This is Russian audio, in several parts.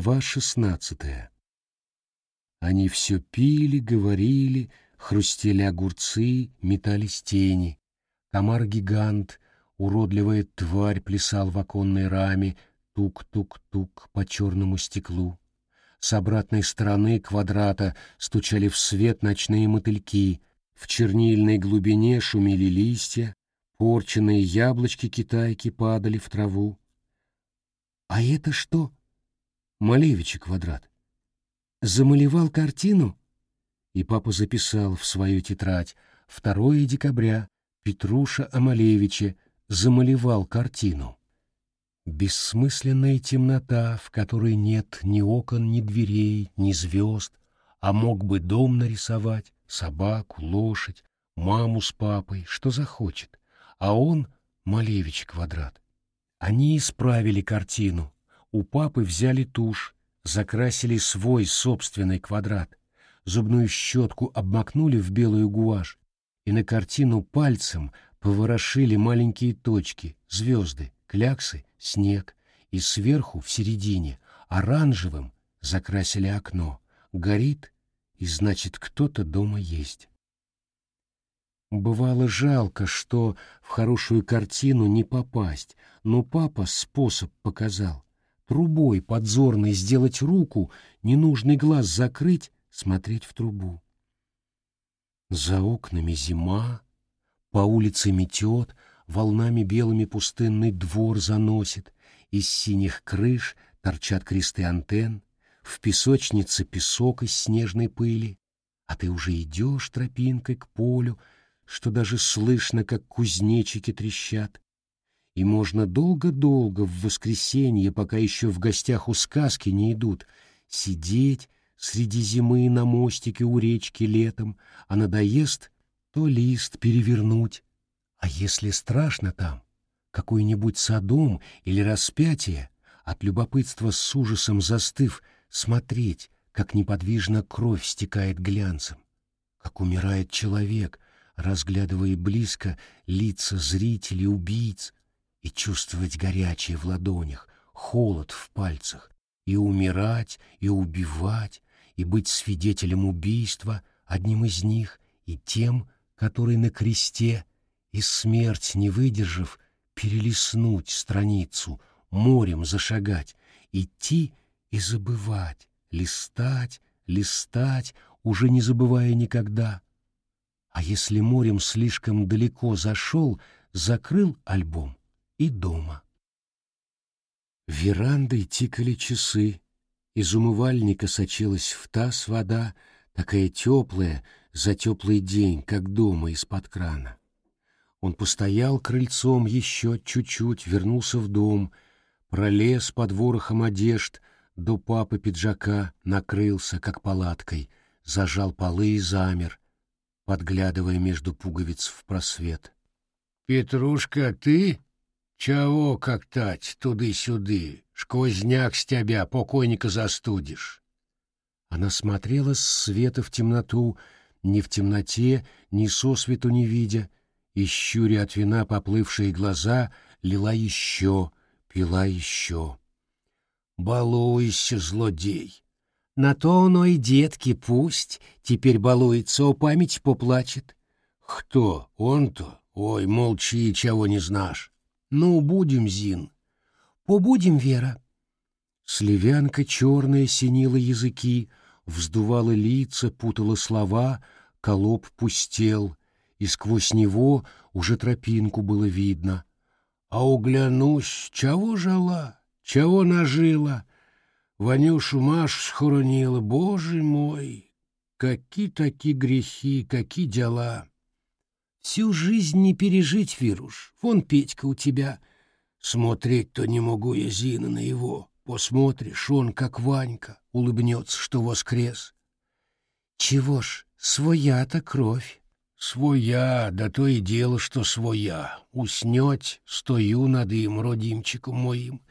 Глава шестнадцатая. Они все пили, говорили, хрустели огурцы, метались тени. Комар-гигант, уродливая тварь, плясал в оконной раме, тук-тук-тук по черному стеклу. С обратной стороны квадрата стучали в свет ночные мотыльки, в чернильной глубине шумели листья, порченные яблочки китайки падали в траву. «А это что?» Малевичи квадрат. Замалевал картину? И папа записал в свою тетрадь 2 декабря Петруша Амалевича замалевал картину. Бессмысленная темнота, в которой нет ни окон, ни дверей, ни звезд, а мог бы дом нарисовать, собаку, лошадь, маму с папой, что захочет. А он, Малевич квадрат. Они исправили картину, у папы взяли тушь, закрасили свой собственный квадрат, зубную щетку обмакнули в белую гуашь и на картину пальцем поворошили маленькие точки, звезды, кляксы, снег, и сверху, в середине, оранжевым закрасили окно. Горит, и значит, кто-то дома есть. Бывало жалко, что в хорошую картину не попасть, но папа способ показал трубой подзорной сделать руку, ненужный глаз закрыть, смотреть в трубу. За окнами зима, по улице метет, волнами белыми пустынный двор заносит, из синих крыш торчат кресты антенн, в песочнице песок из снежной пыли, а ты уже идешь тропинкой к полю, что даже слышно, как кузнечики трещат, и можно долго-долго в воскресенье, пока еще в гостях у сказки не идут, сидеть среди зимы на мостике у речки летом, а надоест, то лист перевернуть. А если страшно там, какой-нибудь садом или распятие, от любопытства с ужасом застыв, смотреть, как неподвижно кровь стекает глянцем, как умирает человек, разглядывая близко лица зрителей, убийц, и чувствовать горячее в ладонях, холод в пальцах, и умирать, и убивать, и быть свидетелем убийства, одним из них, и тем, который на кресте, и смерть, не выдержав, перелистнуть страницу, морем зашагать, идти и забывать, листать, листать, уже не забывая никогда. А если морем слишком далеко зашел, закрыл альбом, и дома. Верандой тикали часы, из умывальника сочилась в таз вода, такая теплая, за теплый день, как дома из-под крана. Он постоял крыльцом еще чуть-чуть, вернулся в дом, пролез под ворохом одежд, до папы пиджака накрылся, как палаткой, зажал полы и замер, подглядывая между пуговиц в просвет. «Петрушка, ты?» Чего как-тать туды-сюды, сквозняк с тебя покойника застудишь. Она смотрела с света в темноту, ни в темноте, ни сосвету не видя, и, щуря от вина поплывшие глаза, лила еще, пила еще. Балуйся, злодей! На то оно и детки пусть, теперь балуется, о память поплачет. Кто? Он-то? Ой, молчи, чего не знаешь. Ну, будем, Зин. Побудем, Вера. Сливянка черная синила языки, вздувала лица, путала слова, колоб пустел, и сквозь него уже тропинку было видно. А углянусь, чего жала, чего нажила, Ванюшу Машу схоронила, боже мой, какие такие грехи, какие дела. Всю жизнь не пережить, Вируш. Вон Петька у тебя. Смотреть-то не могу я, Зина, на его. Посмотришь, он, как Ванька, улыбнется, что воскрес. Чего ж, своя-то кровь. Своя, да то и дело, что своя. Уснеть, стою над им, родимчиком моим,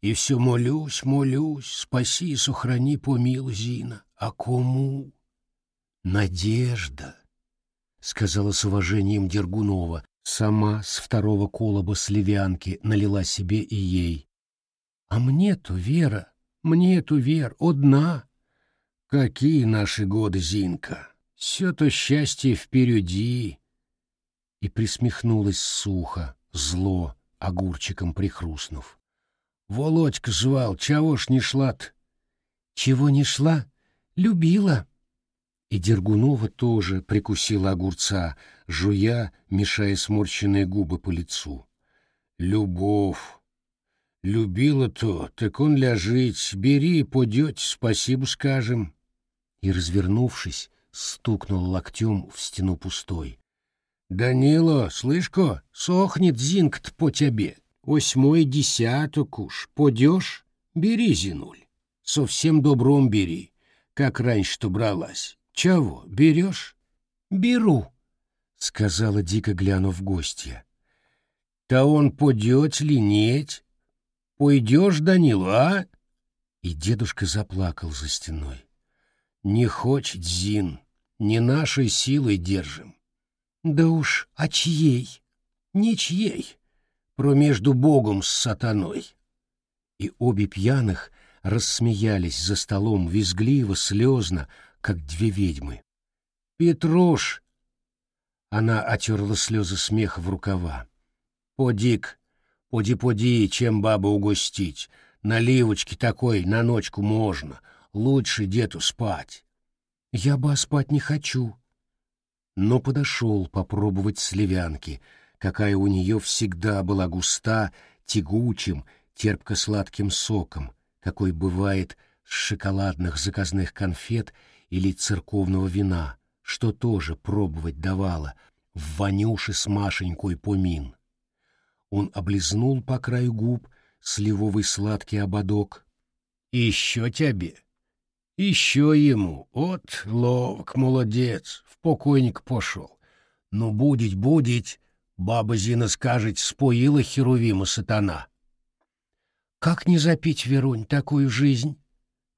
и все молюсь, молюсь, спаси и сохрани, помил, Зина. А кому? Надежда сказала с уважением Дергунова, сама с второго колоба сливянки налила себе и ей. А мне-то, Вера, Мне эту вер одна. Какие наши годы, Зинка! Все то счастье впереди. И присмехнулась сухо, зло, огурчиком прихрустнув. Володька звал, чего ж не шла-то? Чего не шла? Любила. И Дергунова тоже прикусила огурца, жуя, мешая сморщенные губы по лицу. Любовь. Любила то, так он ляжить, бери, подете, спасибо скажем. И, развернувшись, стукнул локтем в стену пустой. Данило, слышко, сохнет зинкт по тебе. Восьмой десяток уж, подешь, бери, Зинуль. Совсем добром бери, как раньше-то бралась. Чего, берешь? Беру, сказала дико глянув гостья. Та он подет ли нет? Пойдешь, Данилу, а? И дедушка заплакал за стеной. Не хочет Зин, не нашей силой держим. Да уж, а чьей? Ничьей, про между Богом с сатаной. И обе пьяных рассмеялись за столом визгливо, слезно, как две ведьмы. «Петруш!» Она отерла слезы смеха в рукава. «Подик, поди-поди, чем бабу угостить. Наливочки такой на ночку можно. Лучше деду спать». «Я бы спать не хочу». Но подошел попробовать сливянки, какая у нее всегда была густа, тягучим, терпко-сладким соком, какой бывает с шоколадных заказных конфет или церковного вина, что тоже пробовать давала, в Ванюше с Машенькой помин. Он облизнул по краю губ сливовый сладкий ободок. «Еще тебе? Еще ему! От, ловк, молодец, в покойник пошел. Ну, будить, будить, баба Зина скажет, споила Херувима сатана». «Как не запить, Верунь, такую жизнь?»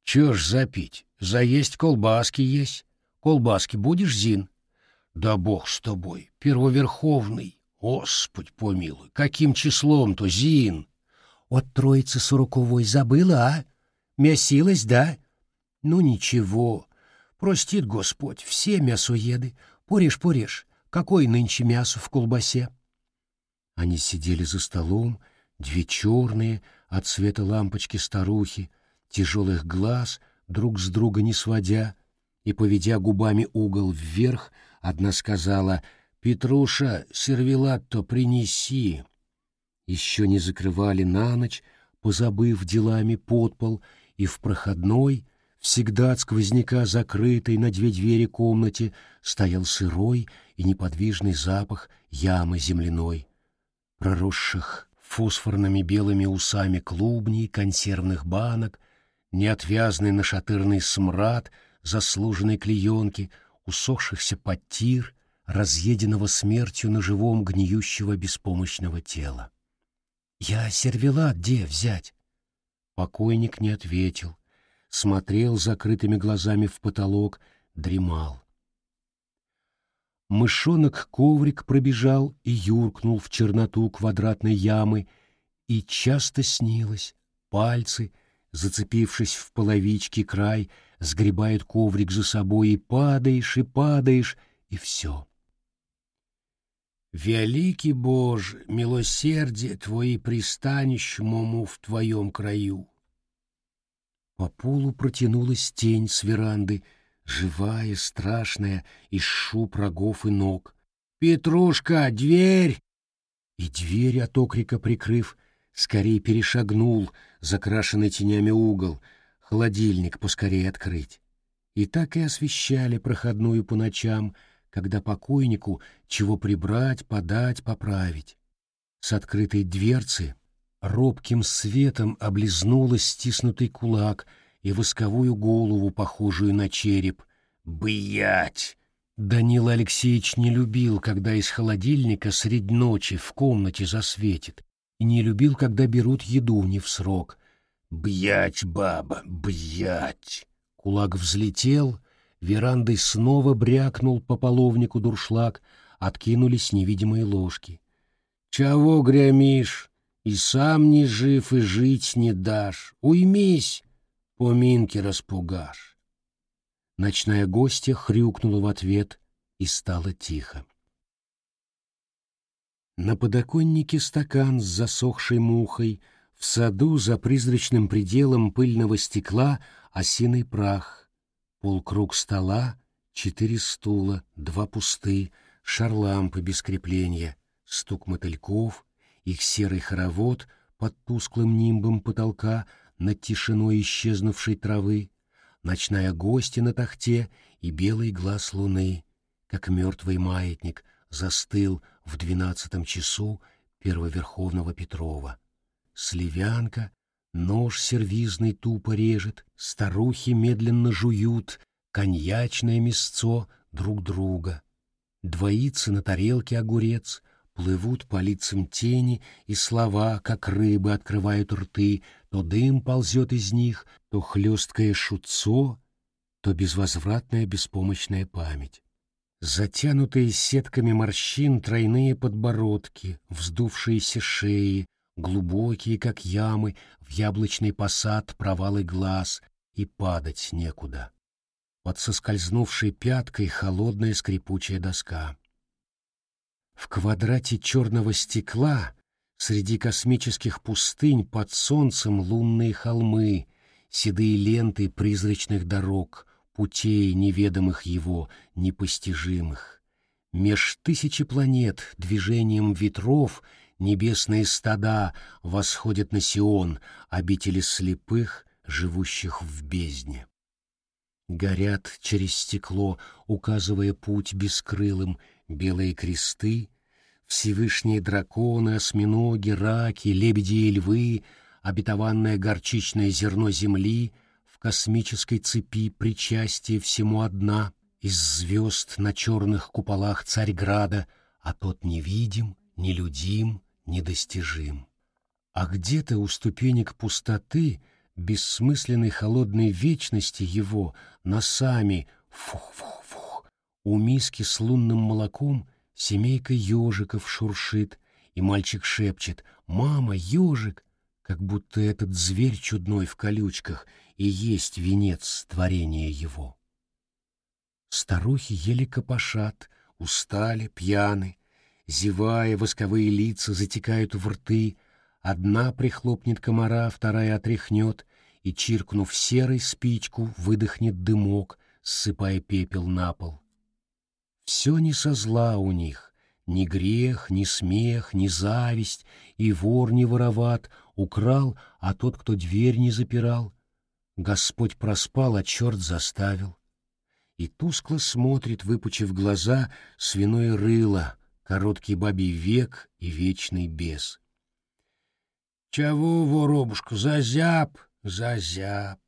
«Чё ж запить? Заесть колбаски есть. Колбаски будешь, Зин?» «Да бог с тобой, первоверховный. Господь помилуй, каким числом-то, Зин? От троицы сороковой забыла, а? Мясилась, да? Ну ничего, простит Господь, все мясоеды. Порежь, порежь, какое нынче мясо в колбасе? Они сидели за столом, две черные, от цвета лампочки старухи, тяжелых глаз, друг с друга не сводя, и, поведя губами угол вверх, одна сказала — «Петруша, сервелат-то принеси!» Еще не закрывали на ночь, позабыв делами подпол, и в проходной, всегда от сквозняка закрытой на две двери комнате, стоял сырой и неподвижный запах ямы земляной, проросших фосфорными белыми усами клубней, консервных банок, неотвязный нашатырный смрад заслуженной клеенки, усохшихся потир, разъеденного смертью на живом гниющего беспомощного тела. «Я сервелат где взять?» Покойник не ответил, смотрел закрытыми глазами в потолок, дремал. Мышонок-коврик пробежал и юркнул в черноту квадратной ямы, и часто снилось, пальцы, зацепившись в половичке край, сгребают коврик за собой, и падаешь, и падаешь, и все. Великий Боже, милосердие Твое пристанищему в Твоем краю. По полу протянулась тень с веранды, живая, страшная, из шуб, рогов и ног. «Петрушка, дверь!» И дверь от окрика прикрыв, скорее перешагнул закрашенный тенями угол, холодильник поскорее открыть. И так и освещали проходную по ночам, когда покойнику чего прибрать, подать, поправить. С открытой дверцы робким светом облизнула стиснутый кулак и восковую голову, похожую на череп. «Быять!» Данила Алексеевич не любил, когда из холодильника средь ночи в комнате засветит, и не любил, когда берут еду не в срок. «Бьять, баба, бьять!» Кулак взлетел, верандой снова брякнул по половнику дуршлаг, откинулись невидимые ложки. «Чего грямишь? И сам не жив, и жить не дашь. Уймись! поминки распугашь. Ночная гостья хрюкнула в ответ и стало тихо. На подоконнике стакан с засохшей мухой, в саду за призрачным пределом пыльного стекла осиный прах, полкруг стола, четыре стула, два пусты, шар лампы без крепления, стук мотыльков, их серый хоровод под тусклым нимбом потолка над тишиной исчезнувшей травы, ночная гостья на тахте и белый глаз луны, как мертвый маятник, застыл в двенадцатом часу первоверховного Петрова. Сливянка, нож сервизный тупо режет, старухи медленно жуют, коньячное мясцо друг друга. Двоится на тарелке огурец, плывут по лицам тени, и слова, как рыбы, открывают рты, то дым ползет из них, то хлесткое шутцо, то безвозвратная беспомощная память. Затянутые сетками морщин тройные подбородки, вздувшиеся шеи, глубокие, как ямы, в яблочный посад провалы глаз, и падать некуда. Под соскользнувшей пяткой холодная скрипучая доска. В квадрате черного стекла среди космических пустынь под солнцем лунные холмы, седые ленты призрачных дорог, путей неведомых его, непостижимых. Меж тысячи планет движением ветров небесные стада восходят на Сион, обители слепых, живущих в бездне. Горят через стекло, указывая путь бескрылым, белые кресты, Всевышние драконы, осьминоги, раки, лебеди и львы, обетованное горчичное зерно земли, в космической цепи причастие всему одна, из звезд на черных куполах Царьграда, а тот невидим, нелюдим, недостижим. А где-то у ступенек пустоты, бессмысленной холодной вечности его, носами, фух-фух-фух, у миски с лунным молоком — Семейка ежиков шуршит, и мальчик шепчет «Мама, ежик!» Как будто этот зверь чудной в колючках и есть венец творения его. Старухи еле копошат, устали, пьяны, зевая, восковые лица затекают в рты, одна прихлопнет комара, вторая отряхнет, и, чиркнув серой спичку, выдохнет дымок, ссыпая пепел на пол. Все не со зла у них, ни грех, ни смех, ни зависть, и вор не вороват, украл, а тот, кто дверь не запирал. Господь проспал, а черт заставил. И тускло смотрит, выпучив глаза, свиное рыло, короткий бабий век и вечный бес. Чего, воробушка, зазяб, зазяб.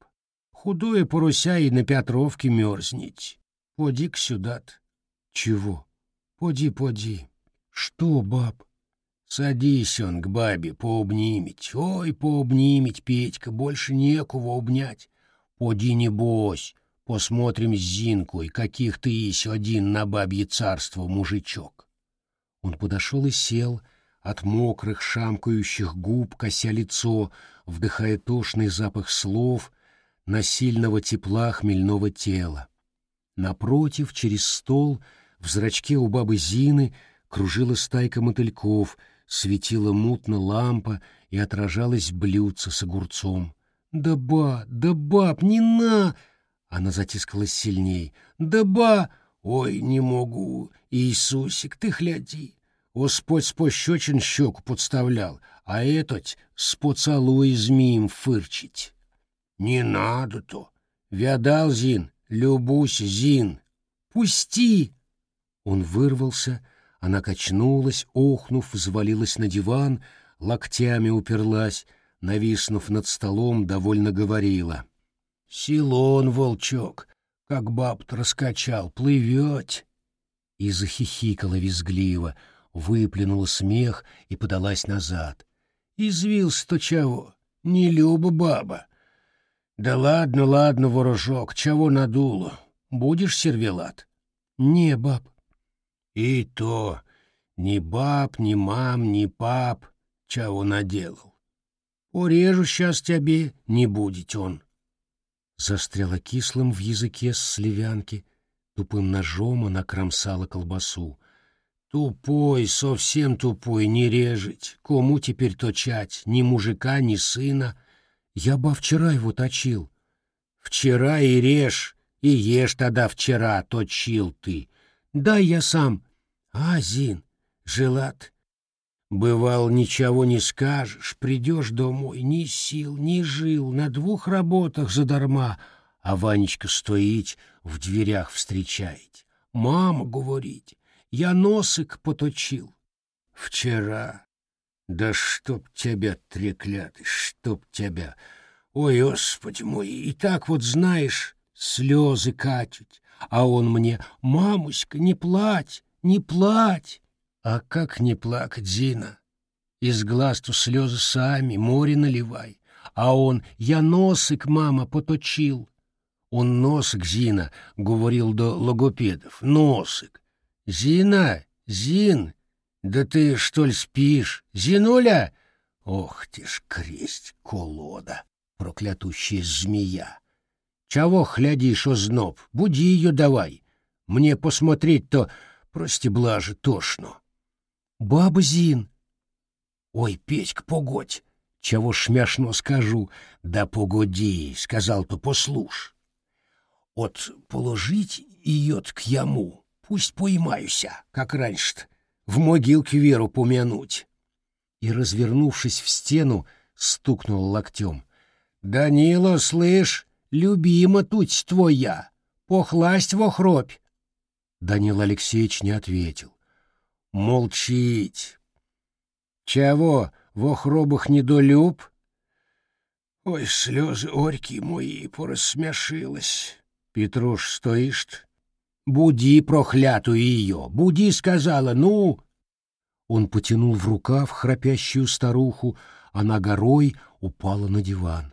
Худое поруся и на Петровке мерзнеть. Поди-ка сюда-то. Чего? Поди, поди. Что, баб? Садись он к бабе, пообнимить. Ой, пообнимить, Петька, больше некого обнять. Поди, не бось, посмотрим с Зинкой, каких ты еще один на бабье царство, мужичок. Он подошел и сел, от мокрых шамкающих губ кося лицо, вдыхая тошный запах слов, насильного тепла хмельного тела. Напротив, через стол — в зрачке у бабы Зины кружила стайка мотыльков, светила мутно лампа и отражалась блюдце с огурцом. «Да ба, да баб, не на!» Она затискалась сильней. «Да ба! Ой, не могу! Иисусик, ты гляди! Господь с пощечин щеку подставлял, а этот с поцелуй змеем фырчить!» «Не надо-то! Вядал, Зин, любусь, Зин! Пусти!» Он вырвался, она качнулась, охнув, взвалилась на диван, локтями уперлась, нависнув над столом, довольно говорила. «Силон, волчок, как баб-то раскачал, плывет!» И захихикала визгливо, выплюнула смех и подалась назад. «Извился-то чего? Не люба баба!» «Да ладно, ладно, ворожок, чего надуло? Будешь сервелат?» «Не, баб, и то ни баб, ни мам, ни пап, чего наделал. Урежу сейчас тебе, не будет он. Застряла кислым в языке с сливянки, тупым ножом она кромсала колбасу. Тупой, совсем тупой, не режить. Кому теперь точать? Ни мужика, ни сына. Я бы вчера его точил. Вчера и режь, и ешь тогда вчера, точил ты. Да я сам. А, Зин, желат. Бывал, ничего не скажешь, придешь домой, ни сил, ни жил, на двух работах задарма, а Ванечка стоит, в дверях встречает. Мама говорит, я носик поточил. Вчера. Да чтоб тебя, треклятый, чтоб тебя. Ой, Господи мой, и так вот знаешь, слезы катят, а он мне, мамуська, не плать, не плать. А как не плакать, Зина? Из глаз-то слезы сами, море наливай. А он, я носик, мама, поточил. Он носик, Зина, говорил до логопедов, носик. Зина, Зин, да ты, что ли, спишь? Зинуля? Ох ты ж кресть, колода, проклятущая змея. Чего глядишь, озноб? Буди ее давай. Мне посмотреть-то, прости, блаже, тошно. Баба Зин. Ой, Петька, погодь. Чего шмяшно скажу? Да погоди, сказал-то послуш. От положить ее к яму, пусть поймаюся, как раньше-то, в могилке Веру помянуть. И, развернувшись в стену, стукнул локтем. «Данила, слышь, любима тут твоя, похласть во хробь!» Данил Алексеевич не ответил. Молчить. Чего, в охробах недолюб? Ой, слезы орьки мои порасмяшилась. Петруш, стоишь? Буди проклятую ее, буди, сказала, ну... Он потянул в рукав храпящую старуху, она горой упала на диван.